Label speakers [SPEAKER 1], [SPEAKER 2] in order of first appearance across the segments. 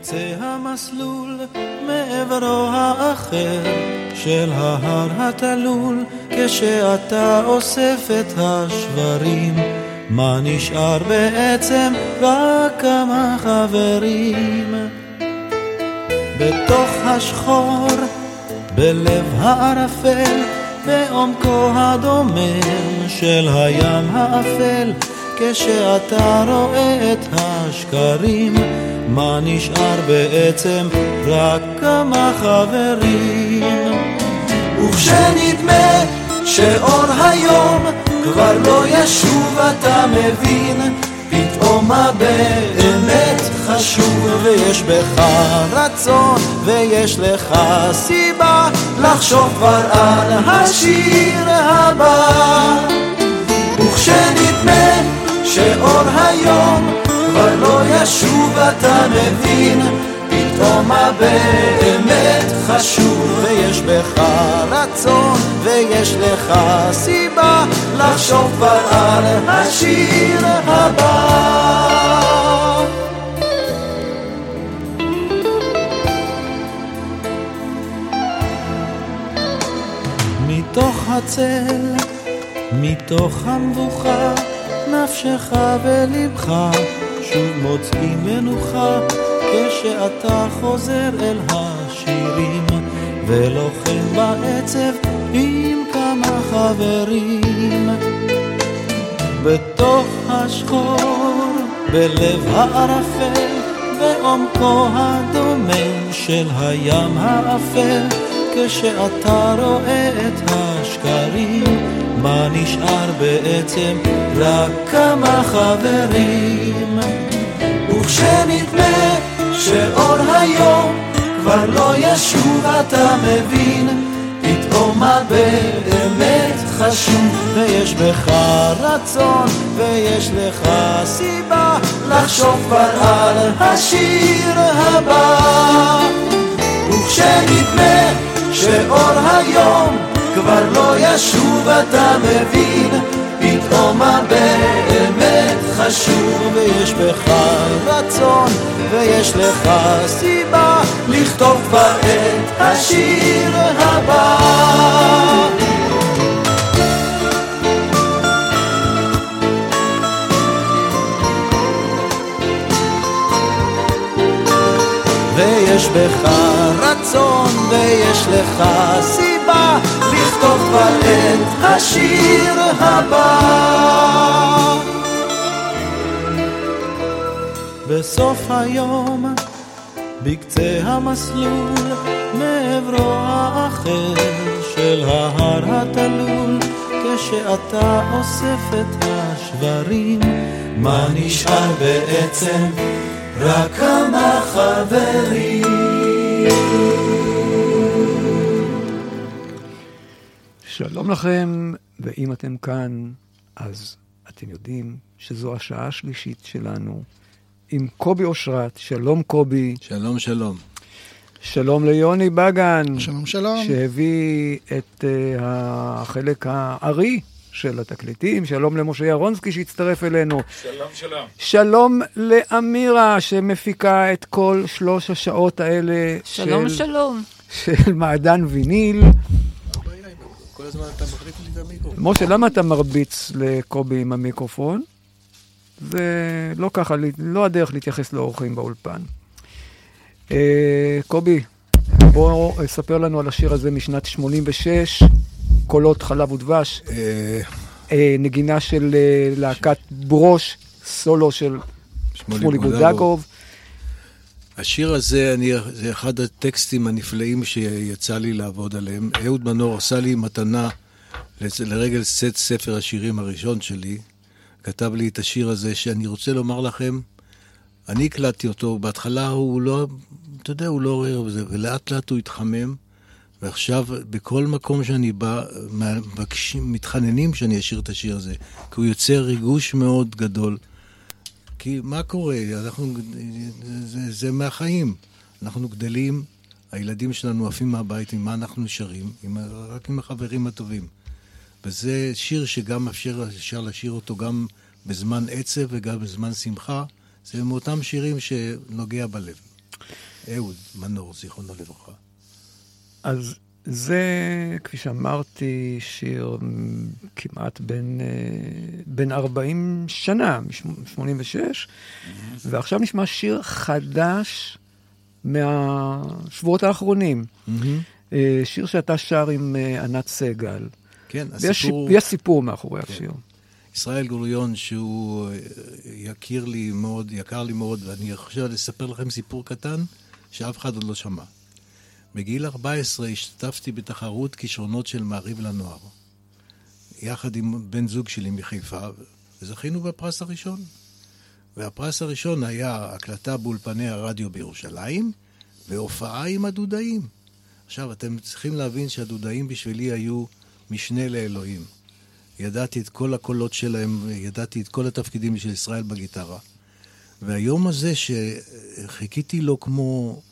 [SPEAKER 1] בקצה המסלול, מעברו האחר של ההר התלול, כשאתה אוסף את השברים, מה נשאר בעצם? רק כמה חברים. בתוך השחור, בלב הערפל, בעומקו הדומם של הים האפל, כשאתה רואה את השקרים, מה נשאר בעצם? רק כמה חברים. וכשנדמה שאור היום כבר לא ישוב, אתה מבין פתאום מה באמת חשוב, ויש בך רצון, ויש לך סיבה לחשוב כבר על השיר הבא. וכשנדמה שאור היום כבר לא ישוב, אתה מבין פתאום מה באמת חשוב, ויש בך רצון, ויש לך סיבה לחשוב כבר על השיר הבא. מתוך הצל, מתוך המבוכה, נפשך ולבך שוב מוצאים מנוחה, כשאתה חוזר אל השירים, ולוחם בעצב עם כמה חברים. בתוך השחור, בלב הערפל, בעומקו הדומם של הים האפל, כשאתה רואה את השקרים, מה נשאר בעצם? רק כמה חברים. וכשנדמה שאור היום כבר לא ישוב, אתה מבין פתאום מה באמת חשוב, ויש בך רצון, ויש לך סיבה לחשוב כבר על השיר הבא. וכשנדמה שאור היום כבר לא ישוב, אתה מבין פתאום מה חשוב, ויש בך רצון, ויש לך סיבה לכתוב כבר את השיר הבא. ויש בך רצון ויש לך סיבה לכתוב כבר את השיר הבא. בסוף היום, בקצה המסלול, מעברו האחר של ההר התלול, כשאתה אוסף את השברים, מה נשאר בעצם? רק כמה חברים.
[SPEAKER 2] שלום לכם, ואם אתם כאן, אז אתם יודעים שזו השעה השלישית שלנו עם קובי אושרת. שלום קובי.
[SPEAKER 3] שלום, שלום.
[SPEAKER 2] שלום ליוני בגן.
[SPEAKER 4] שלום, שלום.
[SPEAKER 2] שהביא את uh, החלק הארי של התקליטים. שלום למשה ירונסקי שהצטרף אלינו.
[SPEAKER 5] שלום, שלום.
[SPEAKER 2] שלום לאמירה שמפיקה את כל שלוש השעות האלה
[SPEAKER 6] שלום,
[SPEAKER 2] של,
[SPEAKER 6] שלום.
[SPEAKER 2] של מעדן ויניל.
[SPEAKER 3] כל הזמן אתה מחליף לי את המיקרופון.
[SPEAKER 2] משה, למה אתה מרביץ לקובי עם המיקרופון? זה לא ככה, לא הדרך להתייחס לאורחים באולפן. אה, קובי, בוא ספר לנו על השיר הזה משנת 86, קולות חלב ודבש,
[SPEAKER 3] אה,
[SPEAKER 2] אה, נגינה של להקת ברוש, סולו של
[SPEAKER 3] שמולי. בודגוב. השיר הזה, אני, זה אחד הטקסטים הנפלאים שיצא לי לעבוד עליהם. אהוד מנור עשה לי מתנה לרגל סט ספר השירים הראשון שלי. כתב לי את השיר הזה, שאני רוצה לומר לכם, אני הקלטתי אותו, בהתחלה הוא לא, אתה יודע, הוא לא עורר בזה, ולאט לאט הוא התחמם, ועכשיו בכל מקום שאני בא, מבקשים, מתחננים שאני אשיר את השיר הזה, כי הוא יוצר ריגוש מאוד גדול. כי מה קורה? אנחנו, זה, זה מהחיים. אנחנו גדלים, הילדים שלנו עפים מהבית, עם מה אנחנו נשארים? עם, רק עם החברים הטובים. וזה שיר שגם אפשר, אפשר לשיר אותו גם בזמן עצב וגם בזמן שמחה. זה מאותם שירים שנוגע בלב. אהוד מנור, זיכרונו לברכה.
[SPEAKER 2] אז זה, כפי שאמרתי, שיר כמעט אה, בן 40 שנה, מ-86, ועכשיו נשמע שיר חדש מהשבועות האחרונים. אה, שיר שאתה שר עם אה, ענת סגל.
[SPEAKER 3] כן, הסיפור...
[SPEAKER 2] יש סיפור מאחורי השיר.
[SPEAKER 3] ישראל גוריון, שהוא אה, יכיר לי מאוד, יקר לי מאוד, ואני חושב לספר לכם סיפור קטן שאף אחד עוד לא שמע. בגיל 14 השתתפתי בתחרות כישרונות של מעריב לנוער, יחד עם בן זוג שלי מחיפה, וזכינו בפרס הראשון. והפרס הראשון היה הקלטה באולפני הרדיו בירושלים, והופעה עם הדודאים. עכשיו, אתם צריכים להבין שהדודאים בשבילי היו משנה לאלוהים. ידעתי את כל הקולות שלהם, ידעתי את כל התפקידים של ישראל בגיטרה. והיום הזה שחיכיתי לו כמו...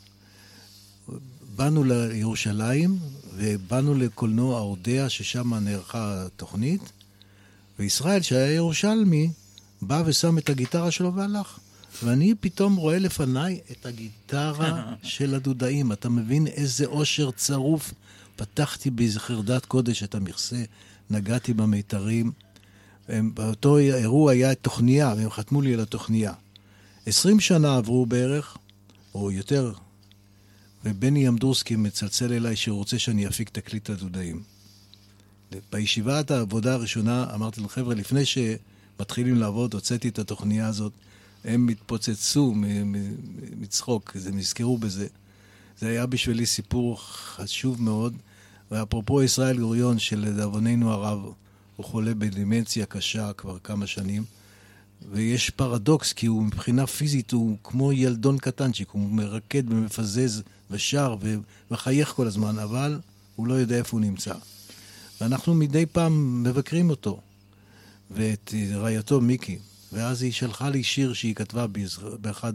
[SPEAKER 3] באנו לירושלים ובאנו לקולנוע האודע, ששם נערכה התוכנית, וישראל, שהיה ירושלמי, בא ושם את הגיטרה שלו והלך. ואני פתאום רואה לפניי את הגיטרה של הדודאים. אתה מבין איזה אושר צרוף? פתחתי באיזה חרדת קודש את המכסה, נגעתי במיתרים. הם- באותו אירוע היה תוכניה, והם חתמו לי על התוכניה. עשרים שנה עברו בערך, או יותר, ובני אמדורסקי מצלצל אליי שהוא רוצה שאני אפיק תקליט לדודאים. בישיבת העבודה הראשונה אמרתי להם, חבר'ה, לפני שמתחילים לעבוד, הוצאתי את התוכניה הזאת, הם התפוצצו מצחוק, הם נזכרו בזה. זה היה בשבילי סיפור חשוב מאוד. ואפרופו ישראל גוריון, שלדאבוננו הרב, הוא חולה בדימנציה קשה כבר כמה שנים, ויש פרדוקס, כי הוא מבחינה פיזית הוא כמו ילדון קטנצ'יק, הוא מרקד ומפזז ושר ומחייך כל הזמן, אבל הוא לא יודע איפה הוא נמצא. ואנחנו מדי פעם מבקרים אותו, ואת רעייתו מיקי, ואז היא שלחה לי שיר שהיא כתבה באחד,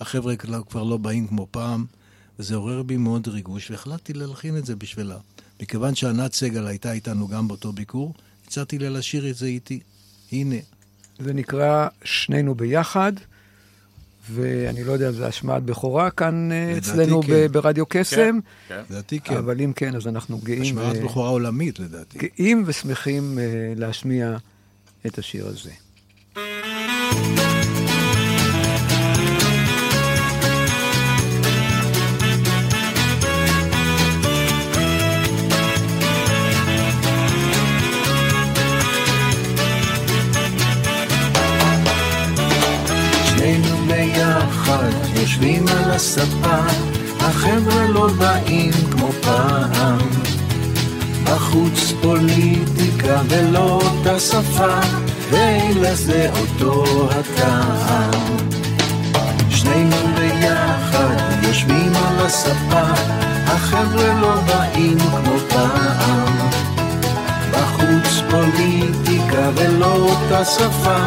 [SPEAKER 3] החבר'ה כבר לא באים כמו פעם, וזה עורר בי מאוד ריגוש, והחלטתי להלחין את זה בשבילה. מכיוון שענת סגל הייתה איתנו גם באותו ביקור, הצעתי לה לשיר את זה איתי. הנה.
[SPEAKER 2] זה נקרא שנינו ביחד, ואני לא יודע אם זה השמעת בכורה כאן אה, אצלנו
[SPEAKER 3] כן.
[SPEAKER 2] ב- ברדיו קסם,
[SPEAKER 3] לדעתי כן.
[SPEAKER 2] אבל אם כן, אז אנחנו גאים,
[SPEAKER 3] השמעת
[SPEAKER 2] אה,
[SPEAKER 3] בכורה עולמית לדעתי.
[SPEAKER 2] גאים ושמחים אה, להשמיע את השיר הזה.
[SPEAKER 1] הספה, החבר'ה לא באים כמו פעם. בחוץ פוליטיקה ולא אותה שפה, ואלה זה אותו הטעם. שנינו ביחד יושבים על הספה, החבר'ה לא באים כמו פעם. בחוץ פוליטיקה ולא אותה שפה,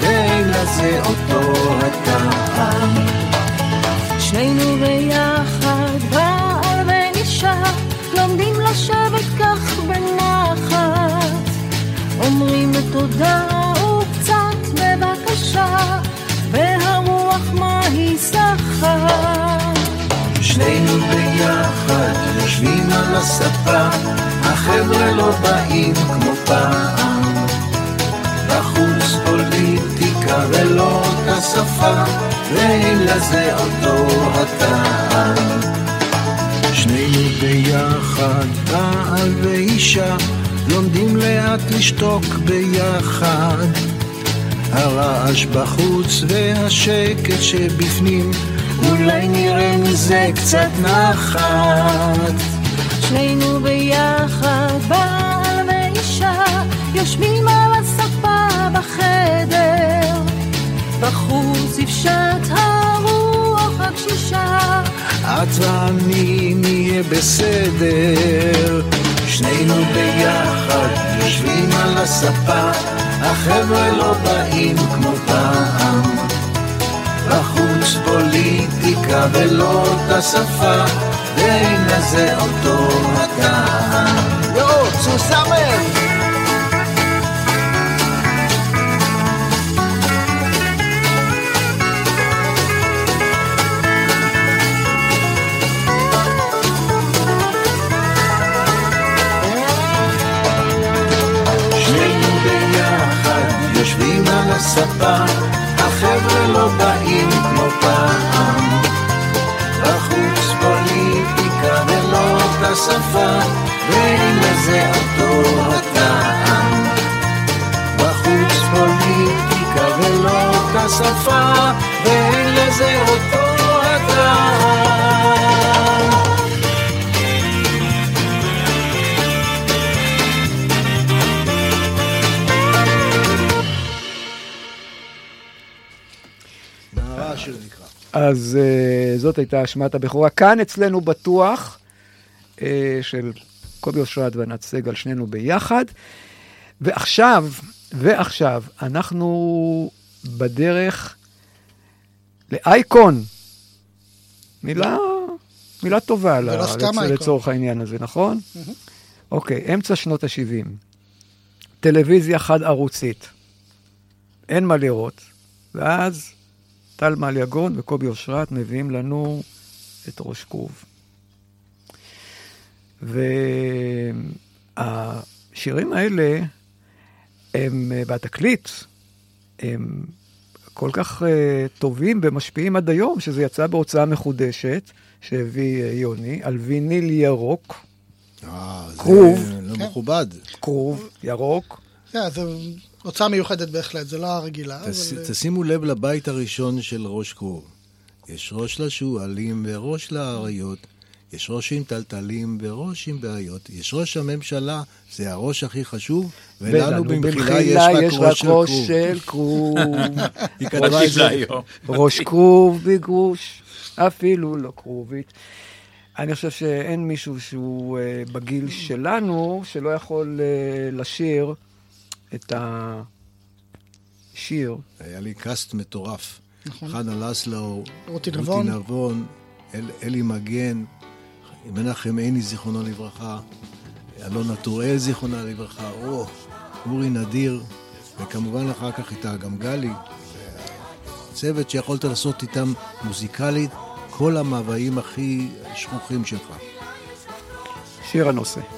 [SPEAKER 1] ואלה זה אותו הטעם.
[SPEAKER 4] תודה וקצת בבקשה, והרוח מה היא סחה.
[SPEAKER 1] שנינו ביחד יושבים על הספה, החבר'ה לא באים כמו פעם.
[SPEAKER 3] בחוץ פוליטיקה ולא אותה שפה, ואין לזה אותו הטעם. שנינו ביחד, בעל ואישה, לומדים לאט לשתוק ביחד. הרעש בחוץ והשקט שבפנים, אולי נראה מזה קצת נחת.
[SPEAKER 7] שנינו ביחד, בעל ואישה, יושבים על הספה בחדר. בחוץ יפשט הרוח הקשישה.
[SPEAKER 3] את ואני נהיה בסדר. שנינו ביחד, יושבים על הספה, החבר'ה לא באים כמו פעם. בחוץ פוליטיקה ולא אותה שפה, ואין לזה אותו הטעם. יואו, סוסמר! הספה, החבר'ה לא באים כמו פעם. בחוץ פוליטיקה ולא אותה שפה, ואין לזה אותו הטעם. בחוץ פוליטיקה ולא אותה שפה, ואין לזה אותו הטעם.
[SPEAKER 2] אז uh, זאת הייתה אשמת הבכורה. כאן אצלנו בטוח, uh, של קובי אושרת וענת סגל, שנינו ביחד. ועכשיו, ועכשיו, אנחנו בדרך לאייקון. מילה, מילה טובה ל- לצ-
[SPEAKER 6] אייקון.
[SPEAKER 2] לצורך העניין הזה, נכון? אוקיי, אמצע שנות ה-70. טלוויזיה חד-ערוצית. אין מה לראות. ואז טל מליגון וקובי אושרת מביאים לנו את ראש כרוב. והשירים האלה, הם, אה, והתקליט, הם כל כך uh, טובים ומשפיעים עד היום, שזה יצא בהוצאה מחודשת, שהביא uh, יוני, על ויניל ירוק,
[SPEAKER 5] אה, זה
[SPEAKER 2] כרוב.
[SPEAKER 5] לא. מכובד.
[SPEAKER 2] כרוב, ירוק.
[SPEAKER 6] כן, זו הוצאה מיוחדת בהחלט, זה לא הרגילה.
[SPEAKER 5] תש-
[SPEAKER 6] אבל, אה,
[SPEAKER 5] תשימו לב לבית הראשון של ראש כרוב. יש ראש לשועלים וראש לאריות, יש ראש עם טלטלים וראש עם בעיות, יש ראש הממשלה, זה הראש הכי חשוב, ולנו במחילה יש רק ראש של
[SPEAKER 2] ראש
[SPEAKER 5] כרוב.
[SPEAKER 2] של כרוב.
[SPEAKER 5] היא כתבה את
[SPEAKER 8] תקשיב
[SPEAKER 5] זה.
[SPEAKER 8] לה היום.
[SPEAKER 2] ראש כרוב בגרוש, אפילו לא כרובית. אני חושב שאין מישהו שהוא uh, בגיל שלנו, שלא יכול uh, לשיר את השיר.
[SPEAKER 5] היה לי קאסט מטורף.
[SPEAKER 6] נכון.
[SPEAKER 5] חנה לסלו,
[SPEAKER 6] רותי נבון.
[SPEAKER 5] נבון, אל, אלי מגן, מנחם עיני, זיכרונו לברכה, אלונה טוראל, זיכרונה לברכה, או, אורי נדיר, וכמובן אחר כך איתה גם גלי. צוות שיכולת לעשות איתם מוזיקלית כל המאוויים הכי שכוחים שלך.
[SPEAKER 2] שיר הנושא.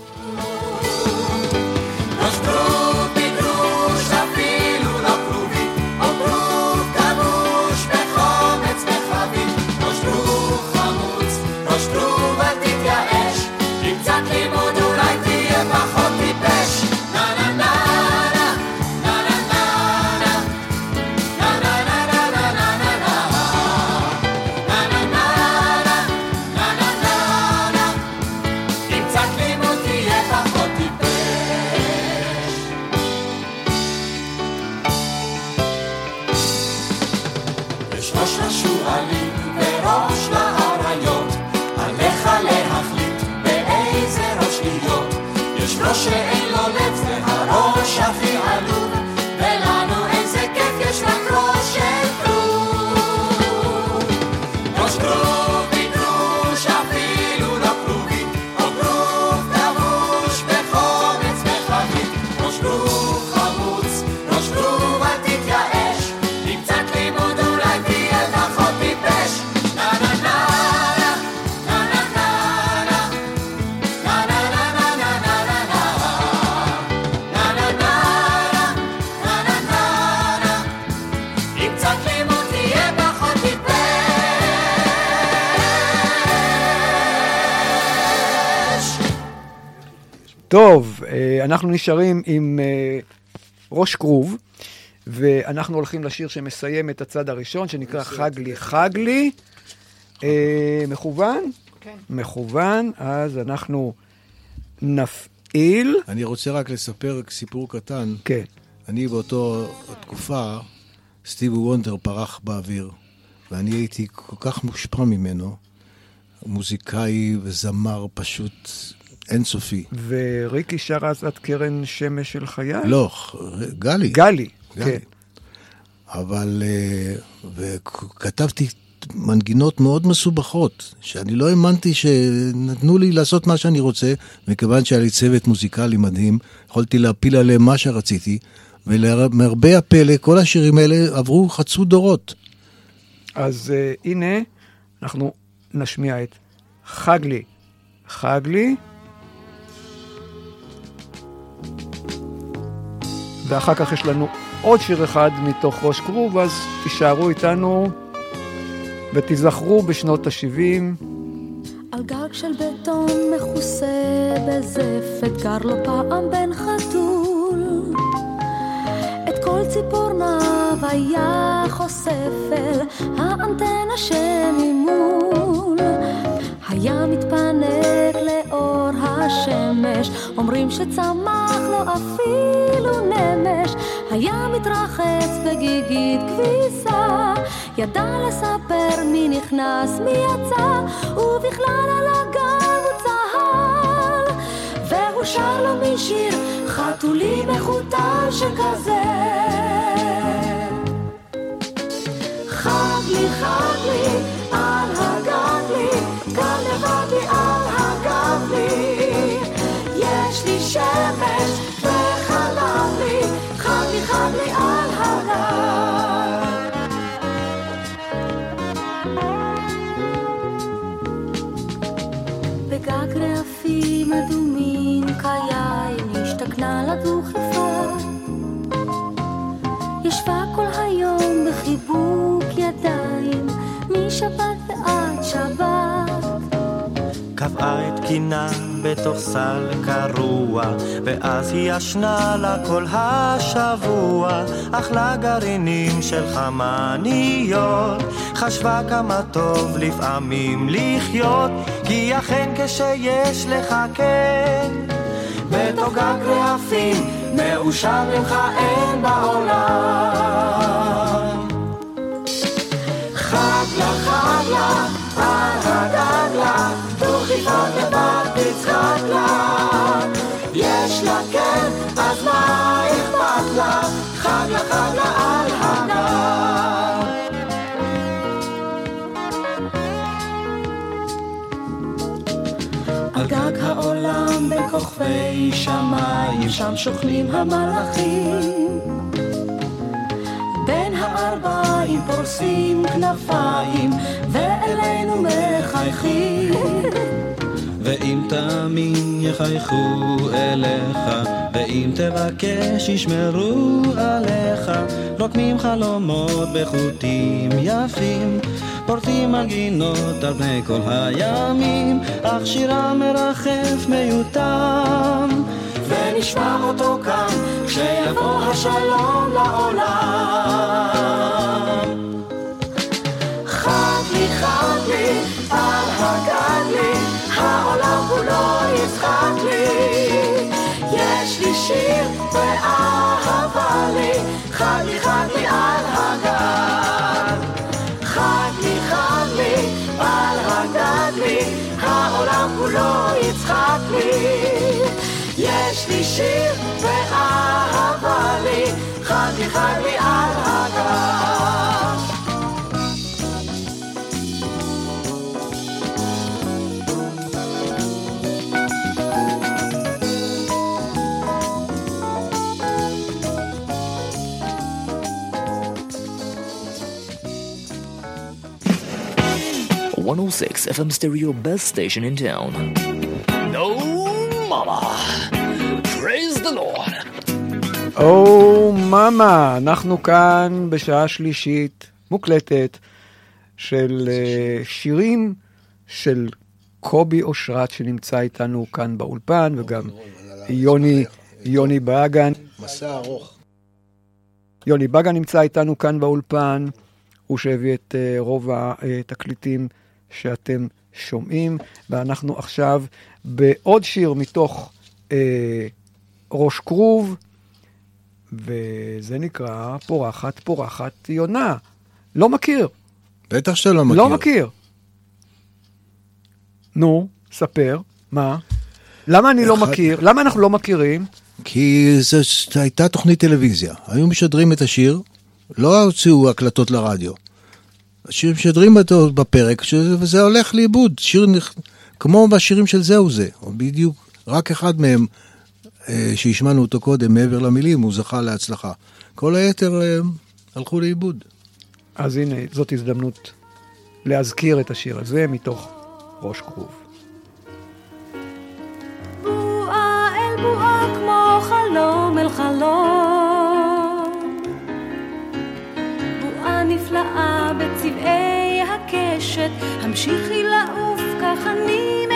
[SPEAKER 9] Asche
[SPEAKER 2] טוב, אה, אנחנו נשארים עם אה, ראש כרוב, ואנחנו הולכים לשיר שמסיים את הצד הראשון, שנקרא חג לי חג לי. מכוון?
[SPEAKER 10] כן.
[SPEAKER 2] מכוון, אז אנחנו נפעיל.
[SPEAKER 3] אני רוצה רק לספר סיפור קטן.
[SPEAKER 2] כן.
[SPEAKER 3] אני באותו תקופה, סטיבי וונדר פרח באוויר, ואני הייתי כל כך מושפע ממנו, מוזיקאי וזמר פשוט אינסופי.
[SPEAKER 2] וריקי שר אז את קרן שמש של חייל?
[SPEAKER 3] לא, גלי.
[SPEAKER 2] גלי,
[SPEAKER 3] גלי.
[SPEAKER 2] כן.
[SPEAKER 3] אבל, אה, וכתבתי מנגינות מאוד מסובכות, שאני לא האמנתי שנתנו לי לעשות מה שאני רוצה, מכיוון שהיה לי צוות מוזיקלי מדהים, יכולתי להפיל עליהם מה שרציתי, ולמרבה הפלא, כל השירים האלה עברו, חצו דורות.
[SPEAKER 2] אז uh, הנה, אנחנו נשמיע את חג לי, חג לי. ואחר כך יש לנו עוד שיר אחד מתוך ראש כרוב, אז תישארו איתנו ותיזכרו בשנות ה-70.
[SPEAKER 7] על גג של בטון מכוסה בזפת, גר לו פעם בן חתול. את כל ציפורניו היה חושף אל האנטנה שממול. היה מתפנק לאור השמש, אומרים שצמח לו אפילו נמש. היה מתרחץ בגיגית כביסה, ידע לספר מי נכנס, מי יצא, ובכלל על הגב הוא צהל. והוא שר לו מין שיר חתולי מחוטל שכזה. ישבה כל היום בחיבוק
[SPEAKER 11] בתוך סל קרוע, ואז היא ישנה לה כל השבוע, אכלה גרעינים של חמניות, חשבה כמה טוב לפעמים לחיות, כי אכן כשיש לך כן, בתוגג רעפים, מאושר ממך אין בעולם. חג לה, חג לה, על הגג לה, דוכיפת לבד תצחק לה. יש לה כן, אז מה אכפת לה? חג לה, חג לה כוכבי שמיים, שם שוכנים המלאכים. בין הארבעים פורסים כנפיים, ואלינו מחייכים.
[SPEAKER 1] ואם תאמין יחייכו אליך, ואם תבקש ישמרו עליך, רוקמים חלומות בחוטים יפים, פורטים מנגינות על פני כל הימים, אך שירם מרחף מיותם.
[SPEAKER 11] ונשמע אותו כאן, כשיבוא השלום לעולם. חג לי, חג לי, על הגג לי, העולם כולו יצחק לי. יש לי שיר ואהבה לי, חג לי, חג לי על הגג. יצחק לי. יש לי שיר ואהבה לי, חג לי, חג לי על הגג.
[SPEAKER 12] One oh six FM stereo best station in town.
[SPEAKER 2] או מאמה, אנחנו כאן בשעה שלישית מוקלטת של אה, שירים של קובי אושרת שנמצא איתנו כאן באולפן וגם יוני, יוני באגן.
[SPEAKER 3] מסע ארוך.
[SPEAKER 2] יוני באגן נמצא איתנו כאן באולפן, הוא שהביא את אה, רוב התקליטים שאתם שומעים, ואנחנו עכשיו בעוד שיר מתוך אה, ראש כרוב, וזה נקרא פורחת פורחת יונה. לא מכיר.
[SPEAKER 3] בטח שאתה לא מכיר.
[SPEAKER 2] לא מכיר. נו, ספר, מה? למה אני לא
[SPEAKER 3] אחד-
[SPEAKER 2] מכיר? למה אנחנו לא מכירים?
[SPEAKER 3] כי זו הייתה תוכנית טלוויזיה. היו משדרים את השיר, לא הוציאו הקלטות לרדיו. השיר משדרים אותו בפרק, ש- וזה הולך לאיבוד. שיר נכ... כמו בשירים של זהו זה, או בדיוק, רק אחד מהם, שהשמענו אותו קודם, מעבר למילים, הוא זכה להצלחה. כל היתר אה, הלכו לאיבוד.
[SPEAKER 2] אז הנה, זאת הזדמנות להזכיר את השיר הזה מתוך ראש כרוב.
[SPEAKER 7] חלום אל חלום. בועה נפלאה בצבעי הקשת, המשיכי לעוף כך אני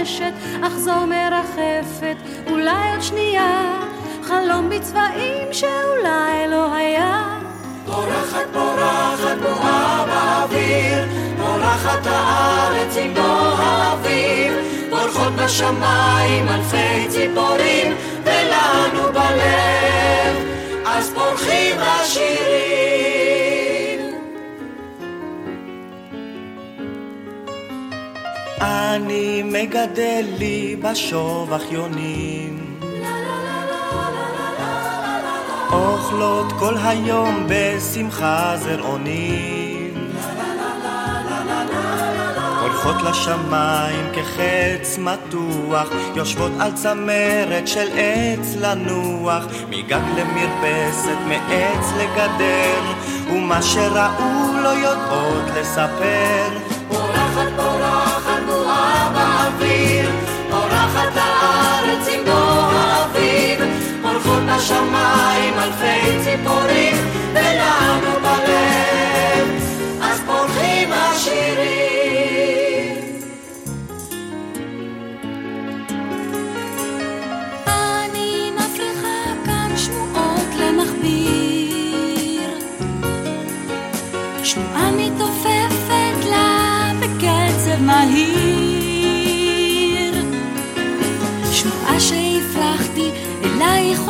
[SPEAKER 7] מבקשת, אחזור מרחפת, אולי עוד שנייה, חלום בצבעים שאולי לא היה.
[SPEAKER 13] פורחת פורחת בועה באוויר, פורחת הארץ עם בוא האוויר, פורחות בשמיים אלפי ציפורים, ולנו בלב, אז פורחים השירים.
[SPEAKER 11] אני מגדל לי בשובח יונים. אוכלות כל היום בשמחה זרעונים. הולכות לשמיים כחץ מתוח יושבות על צמרת של עץ לנוח. מגג למרפסת מעץ לגדר ומה שראו לא יודעות לספר.
[SPEAKER 13] פורחת פורחת פורחת הארץ עם בוא האביב, פורחות בשמיים אלפי ציפורים,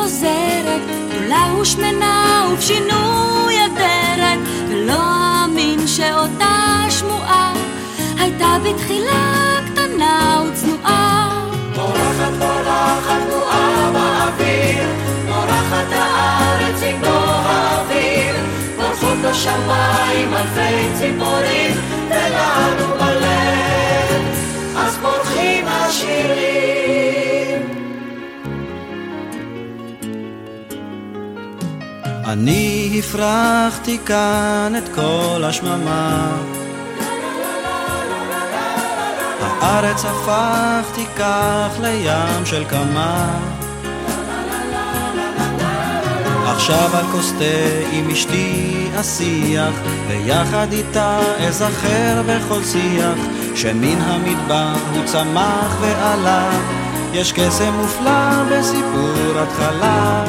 [SPEAKER 7] חוזרת, גדולה ושמנה ובשינוי אדרת, ולא אאמין שאותה שמועה הייתה בתחילה קטנה וצנועה.
[SPEAKER 13] פורחת פורחת בועה באוויר, פורחת הארץ עם בוא האוויר, פורחות בשמיים אלפי ציפורים, ולנו בלב, אז פורחים השירים.
[SPEAKER 1] אני הפרחתי כאן את כל השממה. הארץ הפכתי כך לים של כמה. עכשיו על כוס תה עם אשתי אשיח ויחד איתה אזכר בכל שיח שמן המדבר הוא צמח ועלה יש קסם מופלא בסיפור התחלה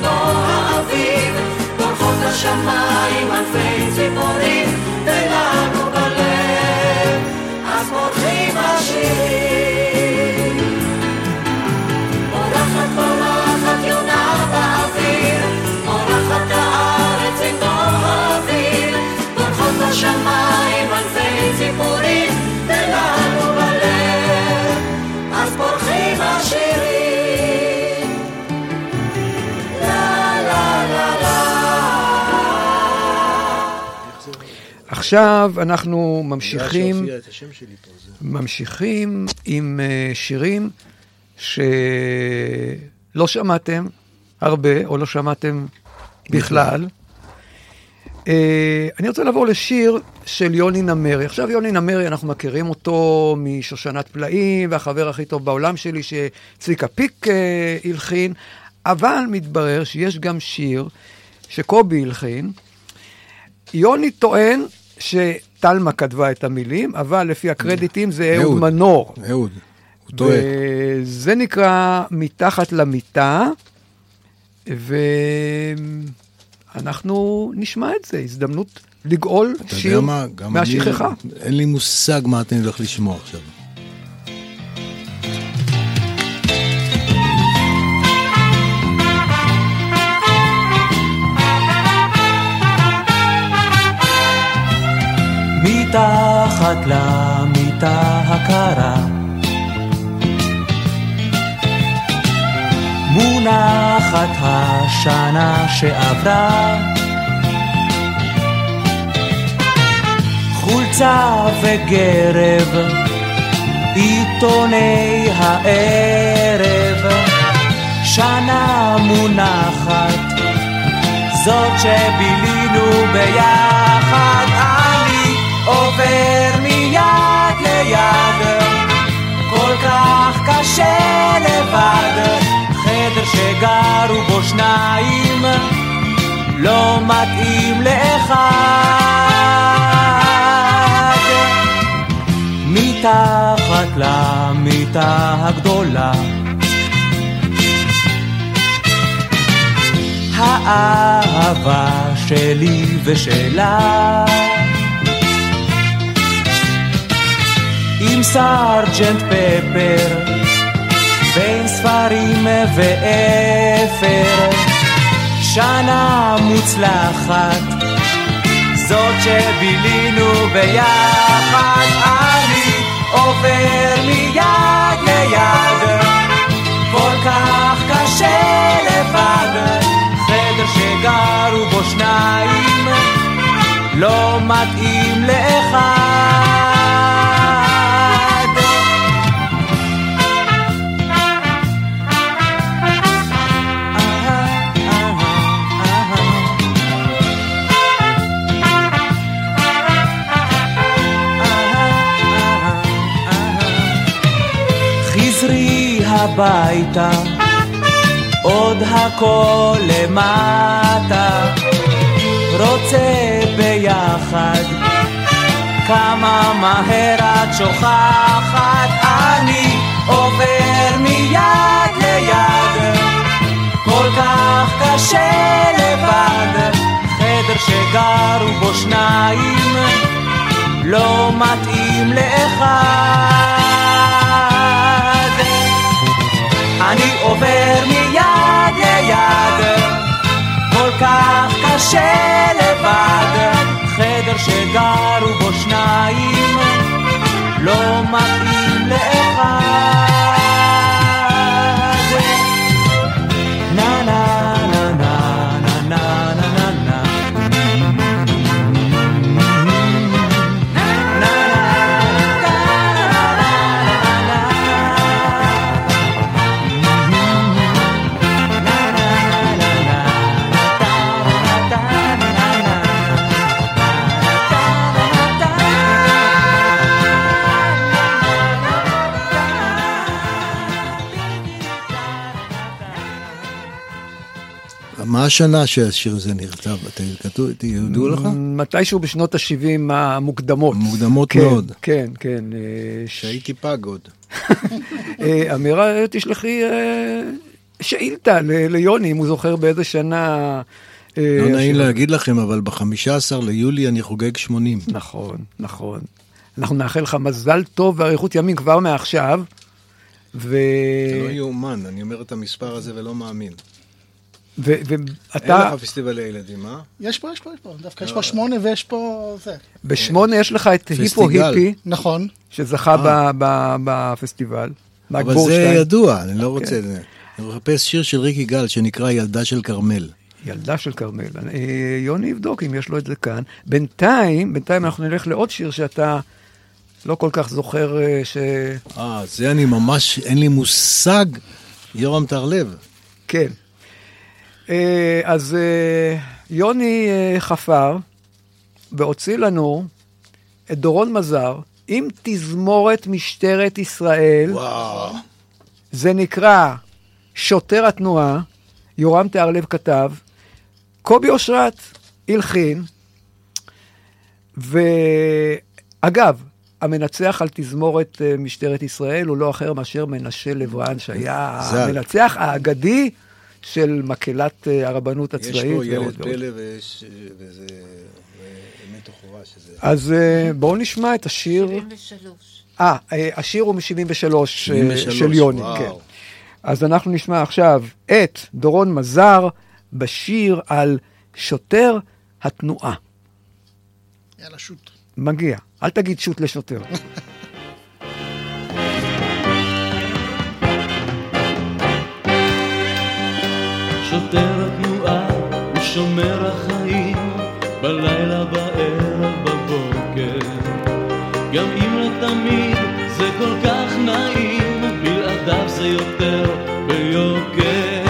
[SPEAKER 13] בוא האביב, פורחות השמיים אלפי ציפורים, ולנו בלב, אז פורחים השירים. פורחת פורחת יונה באוויר, פורחת הארץ בוא האוויר, פורחות השמיים אלפי
[SPEAKER 2] עכשיו אנחנו ממשיכים, ממשיכים עם אה, שירים שלא שמעתם הרבה, או לא שמעתם בכלל. אה, אני רוצה לעבור לשיר של יוני נמרי. עכשיו יוני נמרי, אנחנו מכירים אותו משושנת פלאים, והחבר הכי טוב בעולם שלי, שצביקה פיק אה, הלחין, אבל מתברר שיש גם שיר שקובי הלחין. יוני טוען שטלמה כתבה את המילים, אבל לפי הקרדיטים זה אהוד. מנור.
[SPEAKER 3] אהוד, הוא טועה.
[SPEAKER 2] וזה נקרא מתחת למיטה, ואנחנו נשמע את זה, הזדמנות לגאול שיר מהשכחה.
[SPEAKER 3] אין לי מושג מה אני הולך לשמוע עכשיו.
[SPEAKER 14] מתחת למיטה הקרה. מונחת השנה שעברה. חולצה וגרב עיתוני הערב. שנה מונחת זאת שבילינו ביחד עובר מיד ליד. כל כך קשה לבד חדר שגרו בו שניים לא מתאים לאחד. מתחת למיטה הגדולה האהבה שלי ושלה עם סרג'נט פפר בין ספרים ואפר. שנה מוצלחת זאת שבילינו ביחד אני עובר מיד ליד. כל כך קשה לבד חדר שגרו בו שניים לא מתאים לאחד הביתה, עוד הכל למטה, רוצה ביחד, כמה מהר את שוכחת, אני עובר מיד ליד, כל כך קשה לבד, חדר שגרו בו שניים, לא מתאים לאחד. אני עובר מיד ליד, כל כך קשה לבד, חדר שגרו בו שניים, לא מתאים לאחד.
[SPEAKER 3] מה השנה שהשיר הזה נכתב? ידעו לך?
[SPEAKER 2] מתישהו בשנות ה-70 המוקדמות.
[SPEAKER 3] מוקדמות
[SPEAKER 2] כן,
[SPEAKER 3] מאוד.
[SPEAKER 2] כן, כן. אה,
[SPEAKER 3] שהייתי פג עוד.
[SPEAKER 2] אה, אמירה, תשלחי אה, שאילתה ל- ליוני, אם הוא זוכר באיזה שנה...
[SPEAKER 3] לא נעים להגיד לכם, אבל ב-15 ליולי אני חוגג 80.
[SPEAKER 2] נכון, נכון. אנחנו נאחל לך מזל טוב ואריכות ימים כבר מעכשיו. ו...
[SPEAKER 3] זה לא יאומן, אני אומר את המספר הזה ולא מאמין.
[SPEAKER 2] ו-
[SPEAKER 3] אין
[SPEAKER 2] ואתה,
[SPEAKER 3] לך פסטיבלי ילדים, אה?
[SPEAKER 6] יש פה, יש פה, יש פה, דווקא יש פה שמונה ויש פה זה.
[SPEAKER 2] בשמונה יש לך את היפו. היפי,
[SPEAKER 6] נכון.
[SPEAKER 2] שזכה ב- ב- בפסטיבל.
[SPEAKER 3] אבל זה. ידוע, אני לא
[SPEAKER 2] כן.
[SPEAKER 3] רוצה... אני מחפש שיר של ריקי גל שנקרא ילדה של כרמל.
[SPEAKER 2] ילדה של כרמל. אה, יוני יבדוק אם יש לו את זה כאן. בינתיים, בינתיים אנחנו נלך לעוד שיר שאתה לא כל כך זוכר אה, ש...
[SPEAKER 3] אה, זה אני ממש, אין לי מושג, יורם טרלב.
[SPEAKER 2] כן. אה, אז אה, יוני אה, חפר והוציא לנו את דורון מזר עם תזמורת משטרת ישראל.
[SPEAKER 3] וואו.
[SPEAKER 2] זה נקרא שוטר התנועה, יורם תיארלב כתב, קובי אושרת הלחין. ואגב, המנצח על תזמורת משטרת ישראל הוא לא אחר מאשר מנשה לברן, שהיה
[SPEAKER 3] ז"ל.
[SPEAKER 2] המנצח האגדי של מקהלת אה, הרבנות
[SPEAKER 3] יש
[SPEAKER 2] הצבאית.
[SPEAKER 3] פה ייעוד
[SPEAKER 2] ועוד.
[SPEAKER 3] פלא ויש... וזה... אמת וכאורה שזה...
[SPEAKER 2] אז אה, בואו נשמע את השיר.
[SPEAKER 15] 73.
[SPEAKER 2] אה, אה, השיר הוא מ-73
[SPEAKER 3] 73,
[SPEAKER 2] של יוני,
[SPEAKER 3] וואו.
[SPEAKER 2] כן. אז אנחנו נשמע עכשיו את דורון מזר בשיר על שוטר התנועה.
[SPEAKER 6] יאללה, שוט.
[SPEAKER 2] מגיע, אל תגיד שוט לשוטר.
[SPEAKER 16] שוטר התנועה הוא שומר החיים בלילה, בערב, בבוקר. גם אם לא תמיד זה כל כך נעים בלעדיו זה יותר ביוקר.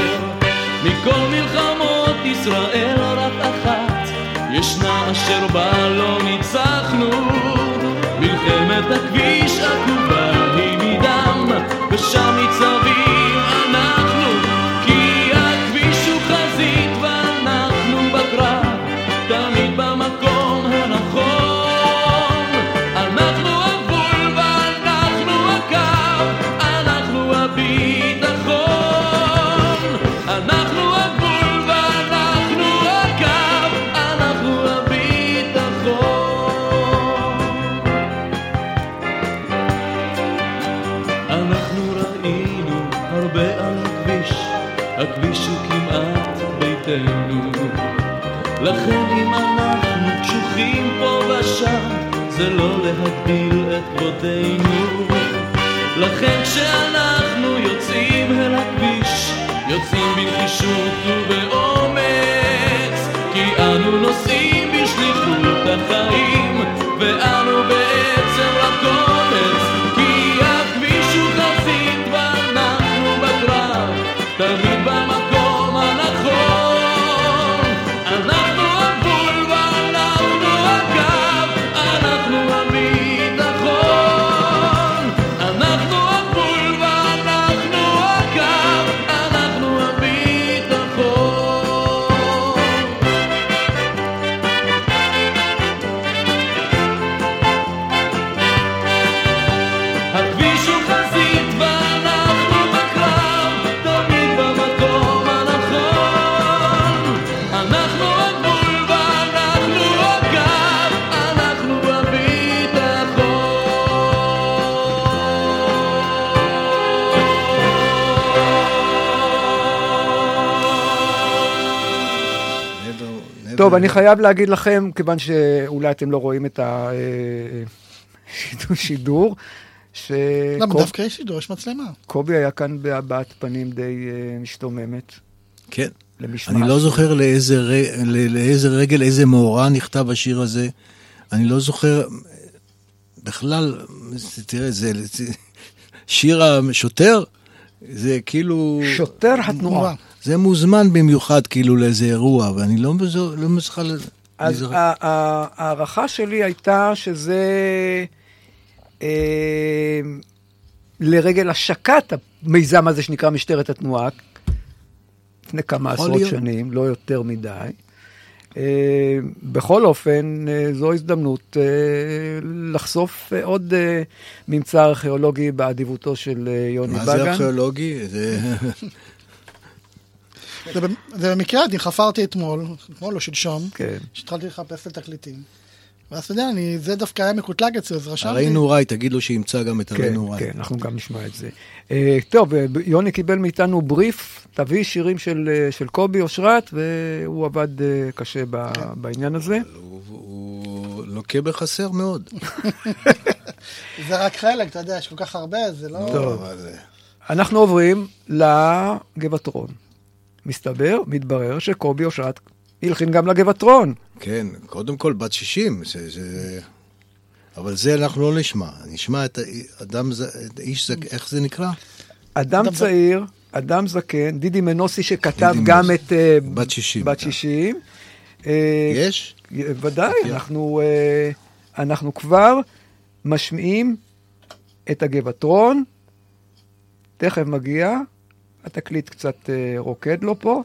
[SPEAKER 16] מכל מלחמות ישראל רק אחת ישנה אשר בה לא ניצחנו. מלחמת הכביש עקובה היא מדם ושם ניצבים לכן אם אנחנו קשוחים פה ושם, זה לא להגביל את כבודנו. לכן כשאנחנו יוצאים אל הכביש, יוצאים בנחישות
[SPEAKER 2] טוב, אני חייב להגיד לכם, כיוון שאולי אתם לא רואים את השידור,
[SPEAKER 6] למה דווקא יש שידור, יש מצלמה.
[SPEAKER 2] שקובי היה כאן בהבעת פנים די אה, משתוממת.
[SPEAKER 3] כן.
[SPEAKER 2] למשמעת.
[SPEAKER 3] אני לא זוכר לאיזה, ר- ל- לאיזה רגל, איזה מאורע נכתב השיר הזה. אני לא זוכר בכלל, תראה, זה, זה שיר השוטר, זה כאילו...
[SPEAKER 2] שוטר התנועה.
[SPEAKER 3] זה מוזמן במיוחד כאילו לאיזה אירוע, ואני לא, לא מצליחה...
[SPEAKER 2] אז ההערכה שלי הייתה שזה אה, לרגל השקת המיזם הזה שנקרא משטרת התנועה, לפני כמה עשרות
[SPEAKER 3] להיות.
[SPEAKER 2] שנים, לא יותר מדי. אה, בכל אופן, אה, זו הזדמנות אה, לחשוף אה, עוד אה, ממצא ארכיאולוגי באדיבותו של אה, יוני
[SPEAKER 3] מה
[SPEAKER 2] בגן.
[SPEAKER 3] זה ארכיאולוגי? זה...
[SPEAKER 6] זה במ- זה במקרה, אני חפרתי אתמול, אתמול או שלשום,
[SPEAKER 2] כן.
[SPEAKER 6] שהתחלתי לחפש לתקליטים. ואז אתה יודע, אני, זה דווקא היה מקוטלג אצלי, אז רשמתי.
[SPEAKER 3] הרי נוראי, תגיד לו שימצא גם את הרי
[SPEAKER 2] כן,
[SPEAKER 3] נוראי.
[SPEAKER 2] כן, אנחנו גם נשמע את זה. אה, טוב, אה, יוני קיבל מאיתנו בריף, תביא שירים של, אה, של קובי אושרת, והוא עבד קשה ב, בעניין הזה.
[SPEAKER 3] הוא לוקה בחסר מאוד.
[SPEAKER 6] זה רק חלק, אתה יודע, יש כל כך הרבה, זה לא...
[SPEAKER 2] טוב. אנחנו עוברים לגבעתרון. מסתבר, מתברר שקובי אושרת הלחין גם לגבעתרון.
[SPEAKER 3] כן, קודם כל בת 60, זה, זה... אבל זה אנחנו לא נשמע. נשמע את האדם, ז- את איש זק... איך זה נקרא?
[SPEAKER 2] אדם
[SPEAKER 6] אדם
[SPEAKER 2] צעיר, אדם זקן, דידי מנוסי שכתב
[SPEAKER 3] דידי
[SPEAKER 2] גם
[SPEAKER 3] מנוסי.
[SPEAKER 2] את אה,
[SPEAKER 3] בת 60.
[SPEAKER 2] בת 60. אה,
[SPEAKER 3] יש?
[SPEAKER 2] ודאי,
[SPEAKER 3] כן.
[SPEAKER 2] אנחנו, אה, אנחנו כבר משמיעים את הגבעתרון, תכף מגיע, התקליט קצת אה, רוקד לו פה,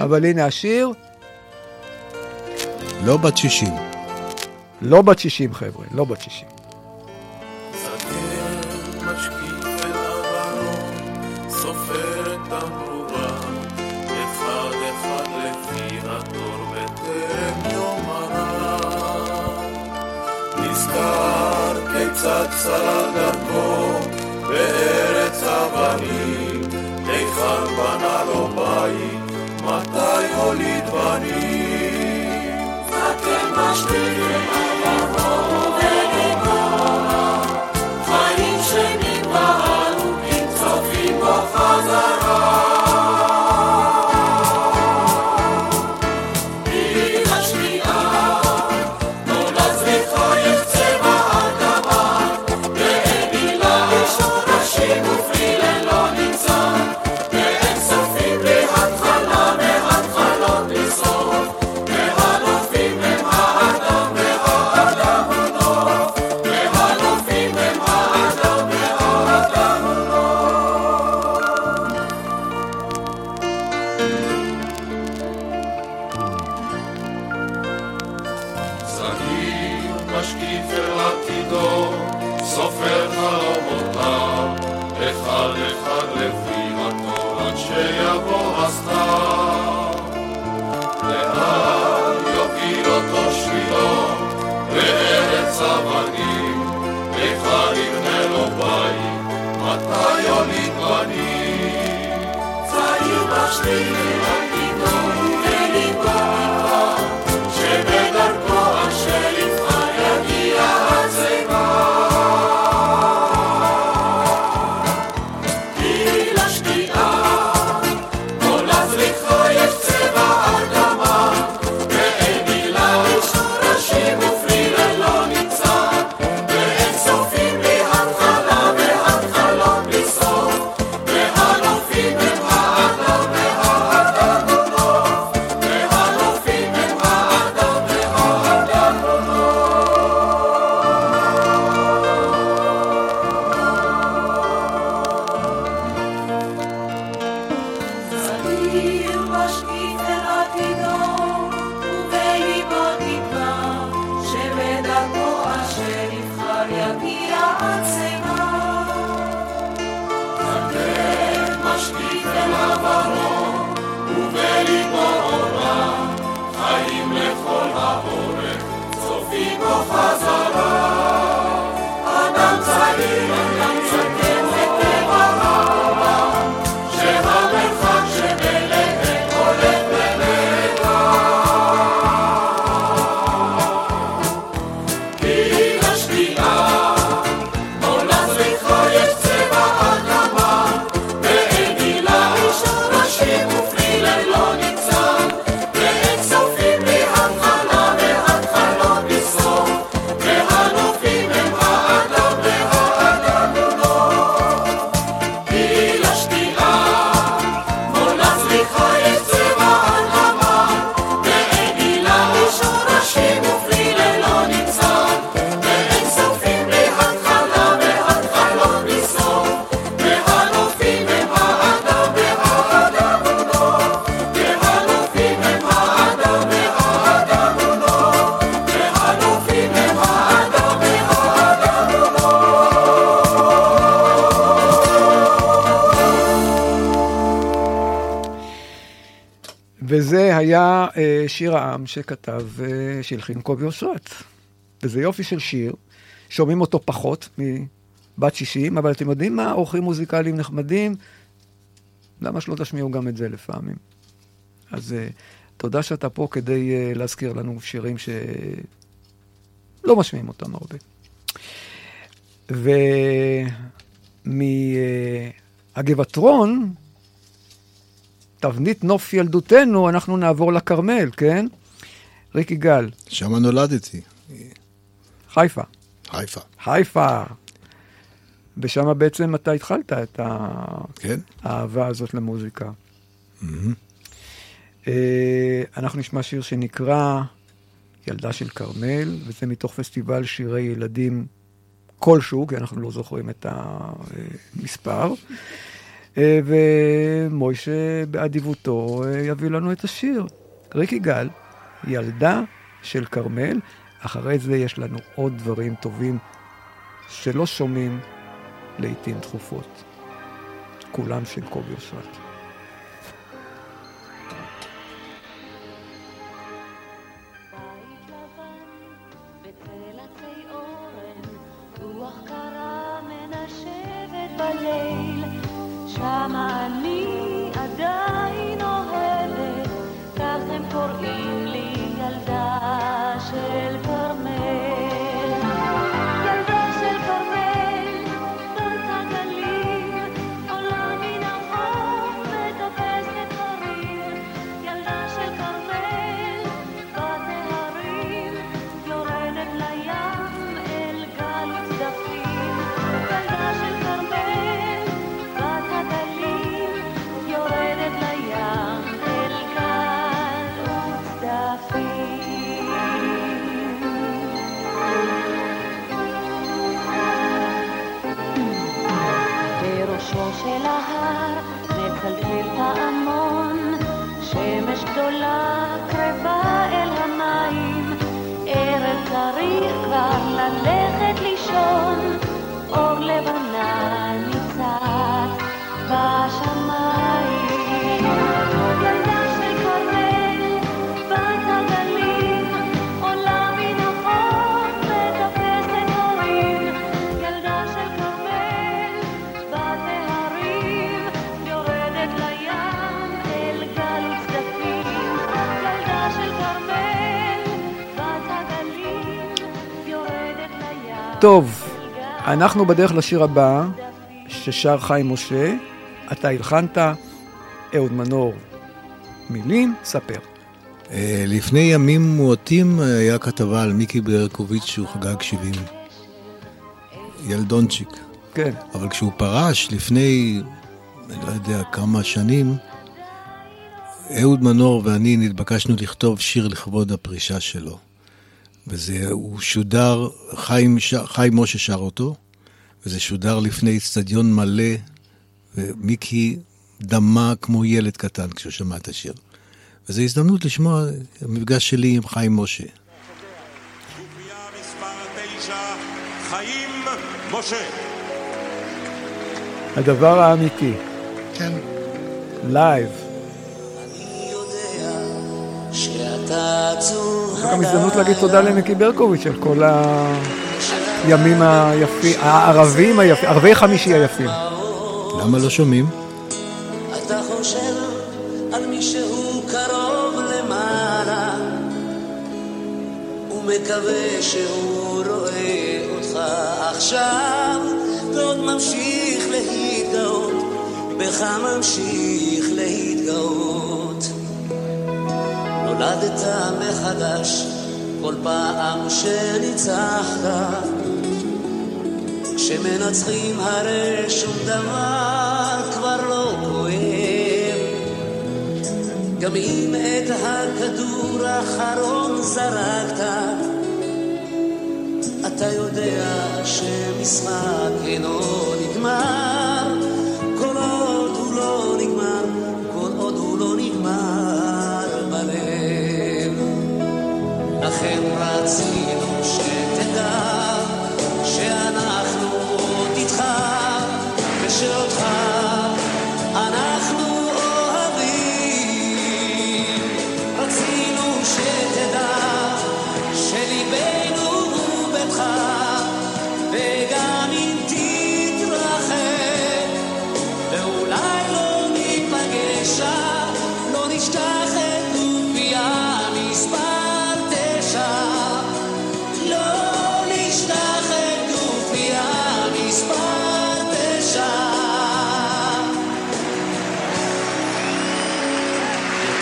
[SPEAKER 2] אבל הנה השיר,
[SPEAKER 3] לא בת 60.
[SPEAKER 2] לא בת 60, חבר'ה, לא בת 60.
[SPEAKER 15] משקיף אל עברו, סופר את תמרורה, אחד אחד לפי התור בטרם יום הרע. נזכר כיצד צלל דרכו בארץ אבנים,
[SPEAKER 4] Ihan vanalo
[SPEAKER 2] pai, matai olit. שיר העם שכתב, אה, שהלחין קובי אושרת. וזה יופי של שיר, שומעים אותו פחות מבת 60, אבל אתם יודעים מה? אורחים מוזיקליים נחמדים, למה שלא תשמיעו גם את זה לפעמים? אז אה, תודה שאתה פה כדי אה, להזכיר לנו שירים שלא משמיעים אותם הרבה. ומהגבעתרון, תבנית נוף ילדותנו, אנחנו נעבור לכרמל, כן? ריק יגאל.
[SPEAKER 3] שם נולדתי,
[SPEAKER 2] חיפה.
[SPEAKER 3] חיפה.
[SPEAKER 2] חיפה. ושם בעצם אתה התחלת את
[SPEAKER 3] כן.
[SPEAKER 2] האהבה הזאת למוזיקה. אה, אנחנו נשמע שיר שנקרא ילדה של כרמל, וזה מתוך פסטיבל שירי ילדים כלשהו, כי אנחנו לא זוכרים את המספר. אה, ומוישה באדיבותו אה, יביא לנו את השיר. ריק יגאל, ילדה של כרמל, אחרי זה יש לנו עוד דברים טובים שלא שומעים לעיתים תכופות. כולם של קובי אושרת.
[SPEAKER 4] כך הם
[SPEAKER 2] אנחנו בדרך לשיר הבא, ששר חיים משה, אתה הלחנת, אהוד מנור, מילים, ספר.
[SPEAKER 3] אה, לפני ימים מועטים היה כתבה על מיקי ברקוביץ' שהוא חגג 70. ילדונצ'יק.
[SPEAKER 2] כן.
[SPEAKER 3] אבל כשהוא פרש לפני, אני לא יודע כמה שנים, אהוד מנור ואני נתבקשנו לכתוב שיר לכבוד הפרישה שלו. וזה, הוא שודר, חיים, ש... חיים משה שר אותו, וזה שודר לפני אצטדיון מלא, ומיקי דמה כמו ילד קטן כשהוא שמע את השיר. וזו הזדמנות לשמוע המפגש שלי עם חיים משה.
[SPEAKER 17] חיים משה.
[SPEAKER 2] הדבר האמיתי,
[SPEAKER 6] כן.
[SPEAKER 2] לייב.
[SPEAKER 1] שאתה עצוב
[SPEAKER 2] גם הזדמנות להגיד תודה למיקי ברקוביץ' על כל הימים היפים, הערבים היפים, ערבי חמישי היפים.
[SPEAKER 3] למה לא שומעים?
[SPEAKER 1] אתה חושב על מי שהוא קרוב למעלה ומקווה שהוא רואה אותך עכשיו ועוד ממשיך להתגאות בך ממשיך להתגאות נולדת מחדש כל פעם שניצחת. כשמנצחים הרי שום דבר כבר לא כואב. גם אם את הכדור האחרון זרקת אתה יודע שמשחק אינו נגמר לכן רצינו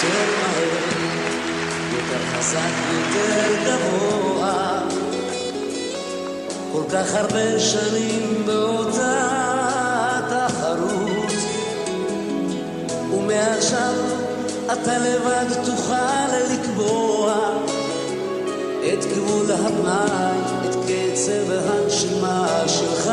[SPEAKER 1] יותר מהר, יותר חזק, יותר גבוה. כל כך הרבה שנים באותה תחרות ומעכשיו אתה לבד תוכל לקבוע את גבול הפנאי, את קצב הנשימה שלך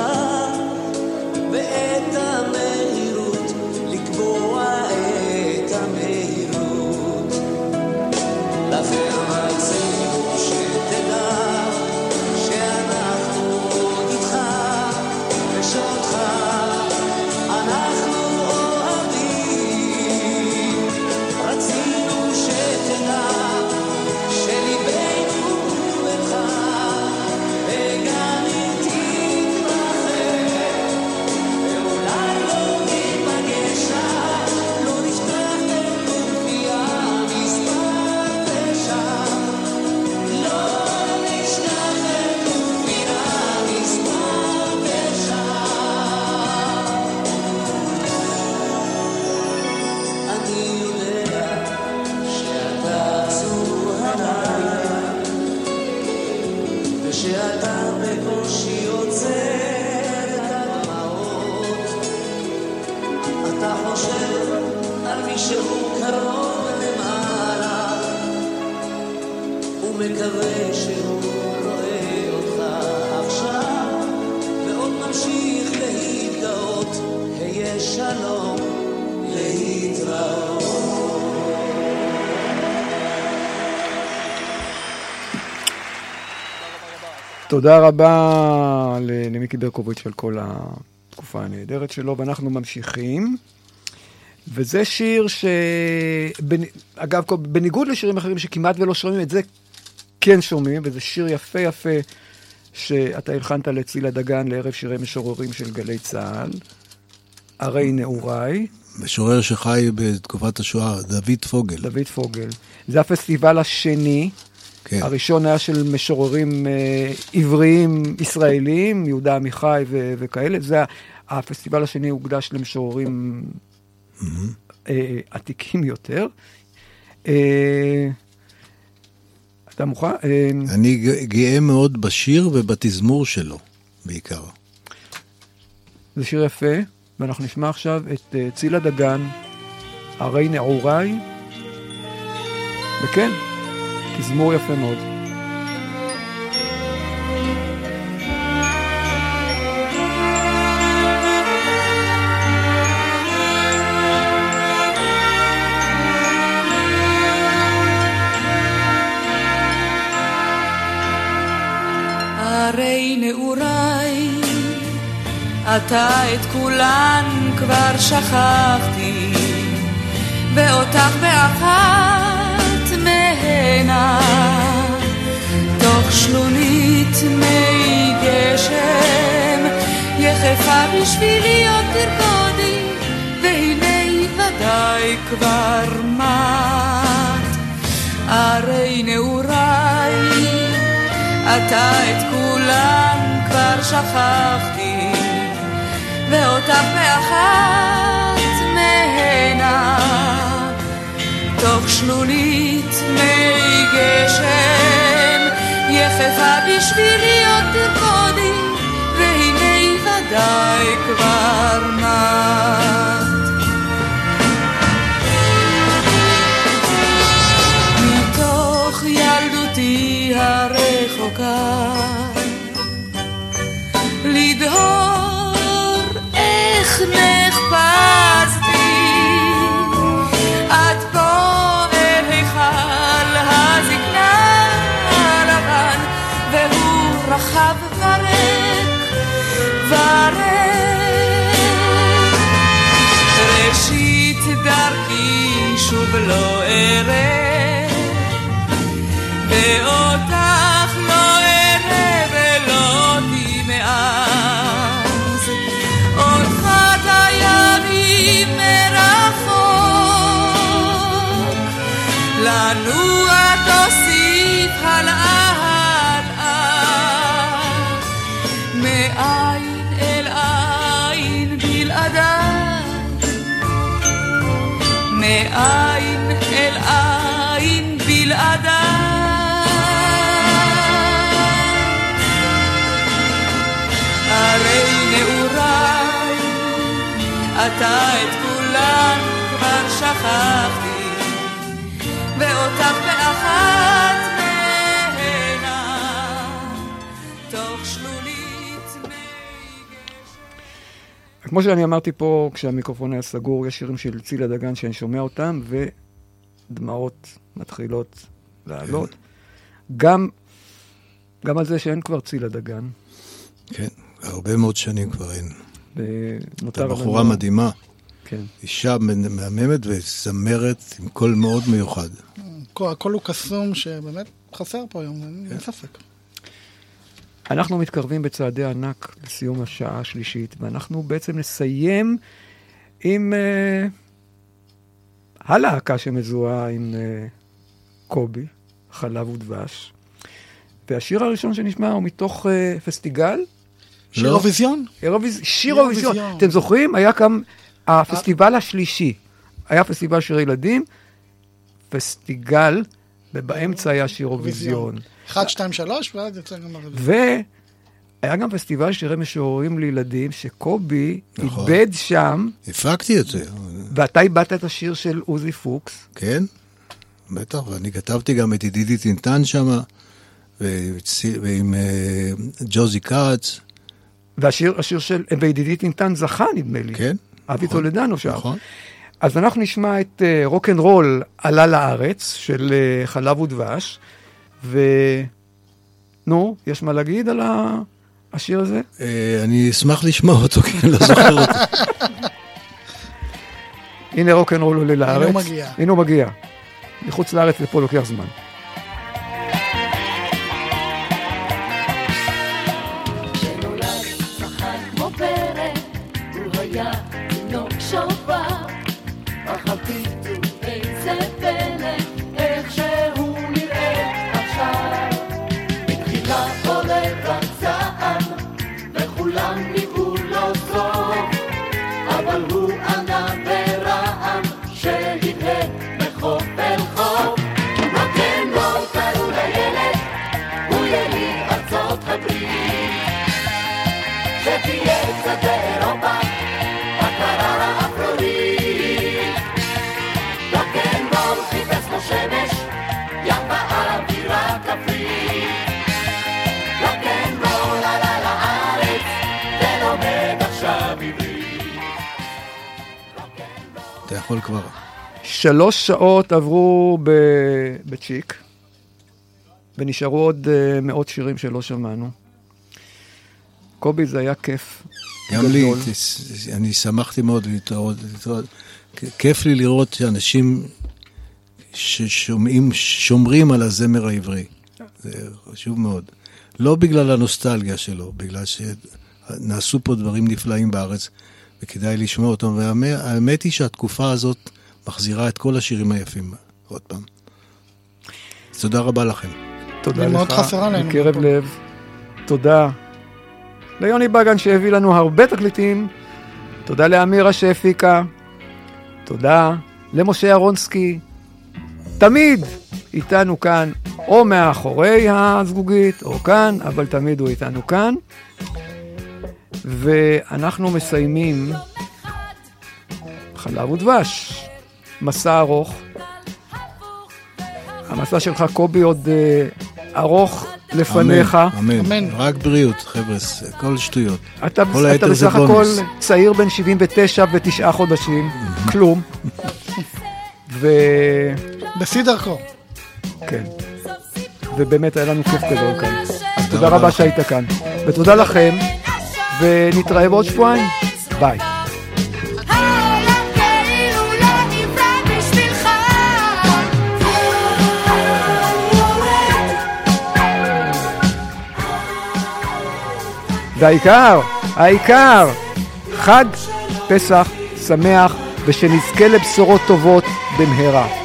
[SPEAKER 2] תודה רבה למיקי ברקוביץ' על כל התקופה הנהדרת שלו, ואנחנו ממשיכים. וזה שיר ש... בנ- אגב, בניגוד לשירים אחרים שכמעט ולא שומעים, את זה כן שומעים, וזה שיר יפה יפה שאתה הלחנת לצילה דגן לערב שירי משוררים של גלי צה"ל, הרי נעוריי.
[SPEAKER 3] משורר שחי בתקופת השואה, דוד פוגל.
[SPEAKER 2] דוד פוגל. זה הפסטיבל השני.
[SPEAKER 3] כן.
[SPEAKER 2] הראשון היה של משוררים אה, עבריים ישראלים, יהודה עמיחי ו- וכאלה. זה הפסטיבל השני הוקדש למשוררים אה, עתיקים יותר. אה, אתה מוכן? אה,
[SPEAKER 3] אני גאה מאוד בשיר ובתזמור שלו, בעיקר.
[SPEAKER 2] זה שיר יפה, ואנחנו נשמע עכשיו את אה, צילה דגן, הרי נעוריי, וכן, תזמור יפה מאוד.
[SPEAKER 18] הרי נעוריי, אתה את כולן כבר שכחתי, ואותך באחת מהנה, תוך שלונית מי גשם, יחפה בשבילי עוד תרקודי, והנה ודאי כבר מת. הרי נעוריי, אתה את כולם כבר שכחתי, ואותך באחת שלולית מי גשם, יחפה בשבילי עוד תרקודי, והנה ודאי כבר מת. שוב לא אראה ואותך לא אראה ולא תמאס עוד חד הימים מרחוק. לנוע מאין אל עין בלעדיי. הרי נעוריי אתה את כולם כבר שכחתי ואותך באחת מהנה תוך שלולית
[SPEAKER 2] כמו שאני אמרתי פה, כשהמיקרופון היה סגור, יש שירים של צילה דגן שאני שומע אותם, ודמעות מתחילות לעלות. גם, גם על זה שאין כבר צילה דגן.
[SPEAKER 3] כן, הרבה מאוד שנים כבר אין.
[SPEAKER 2] ונותר
[SPEAKER 3] הייתה בחורה מדהימה.
[SPEAKER 2] כן.
[SPEAKER 3] אישה מהממת וזמרת עם קול מאוד מיוחד.
[SPEAKER 6] הכל הכל הוא קסום שבאמת חסר פה היום, אין אין ספק.
[SPEAKER 2] אנחנו מתקרבים בצעדי ענק לסיום השעה השלישית, ואנחנו בעצם נסיים עם uh, הלהקה שמזוהה עם uh, קובי, חלב ודבש. והשיר הראשון שנשמע הוא מתוך uh, פסטיגל.
[SPEAKER 6] שיר אירוויזיון?
[SPEAKER 2] אירוויז... שיר אירוויזיון. אתם זוכרים? היה גם הפסטיבל השלישי. היה פסטיבל שיר ילדים, פסטיגל, ובאמצע היה שיר אירוויזיון.
[SPEAKER 6] 1, 2, 3, ואז יוצא גם הרביעי.
[SPEAKER 2] והיה גם פסטיבל שירי משוררים לילדים, שקובי
[SPEAKER 3] נכון.
[SPEAKER 2] איבד שם,
[SPEAKER 3] הפקתי את זה,
[SPEAKER 2] ואתה איבדת את השיר של עוזי פוקס.
[SPEAKER 3] כן? בטח, ואני כתבתי גם את ידידי טינטן שם, ועם אה, ג'וזי כץ.
[SPEAKER 2] והשיר השיר של, וידידי טינטן זכה, נדמה לי.
[SPEAKER 3] כן.
[SPEAKER 2] אבי
[SPEAKER 3] נכון,
[SPEAKER 2] טולדנו שם.
[SPEAKER 3] נכון.
[SPEAKER 2] אז אנחנו נשמע את רוק אנד רול עולה לארץ, של אה, חלב ודבש, ונו, יש מה להגיד על השיר הזה?
[SPEAKER 3] אה, אני אשמח לשמוע אותו, כי אני לא זוכר אותו.
[SPEAKER 2] הנה רוק אנד רול עולה לארץ.
[SPEAKER 6] הוא מגיע.
[SPEAKER 2] הנה הוא מגיע. מחוץ לארץ לפה לוקח זמן.
[SPEAKER 4] שנולד
[SPEAKER 3] יכול כבר.
[SPEAKER 2] שלוש שעות עברו ב- בצ'יק, ונשארו עוד אה, מאות שירים שלא שמענו. קובי, זה היה כיף.
[SPEAKER 3] גם לי, אני שמחתי מאוד להתראות. כיף לי לראות שאנשים ששומעים, שומרים על הזמר העברי. זה חשוב מאוד. לא בגלל הנוסטלגיה שלו, בגלל שנעשו פה דברים נפלאים בארץ, וכדאי לשמוע אותם. והאמת היא שהתקופה הזאת מחזירה את כל השירים היפים עוד פעם. תודה רבה לכם.
[SPEAKER 2] תודה לך,
[SPEAKER 6] מאוד חסרה לנו
[SPEAKER 2] מקרב. לב. תודה. ליוני בגן שהביא לנו הרבה תקליטים. תודה לאמירה שהפיקה. תודה למשה אהרונסקי. תמיד איתנו כאן, או מאחורי הזגוגית, או כאן, אבל תמיד הוא איתנו כאן. ואנחנו מסיימים חלב ודבש, מסע ארוך. המסע שלך, קובי, עוד אה, ארוך לפניך.
[SPEAKER 3] אמן, אמן. רק בריאות, חבר'ה, הכל שטויות.
[SPEAKER 2] אתה,
[SPEAKER 3] כל
[SPEAKER 2] אתה בסך הכל. צעיר בן 79 ותשעה חודשים, כלום. ו...
[SPEAKER 6] בשיא דרכו.
[SPEAKER 2] כן. ובאמת היה לנו כיף גדול כאן. אז תודה רבה שהיית כאן. ותודה לכם, ונתראה בעוד שבועיים. ביי. והעיקר, העיקר, חג פסח שמח, ושנזכה לבשורות טובות במהרה.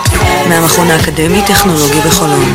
[SPEAKER 19] מהמכון האקדמי-טכנולוגי בחולון.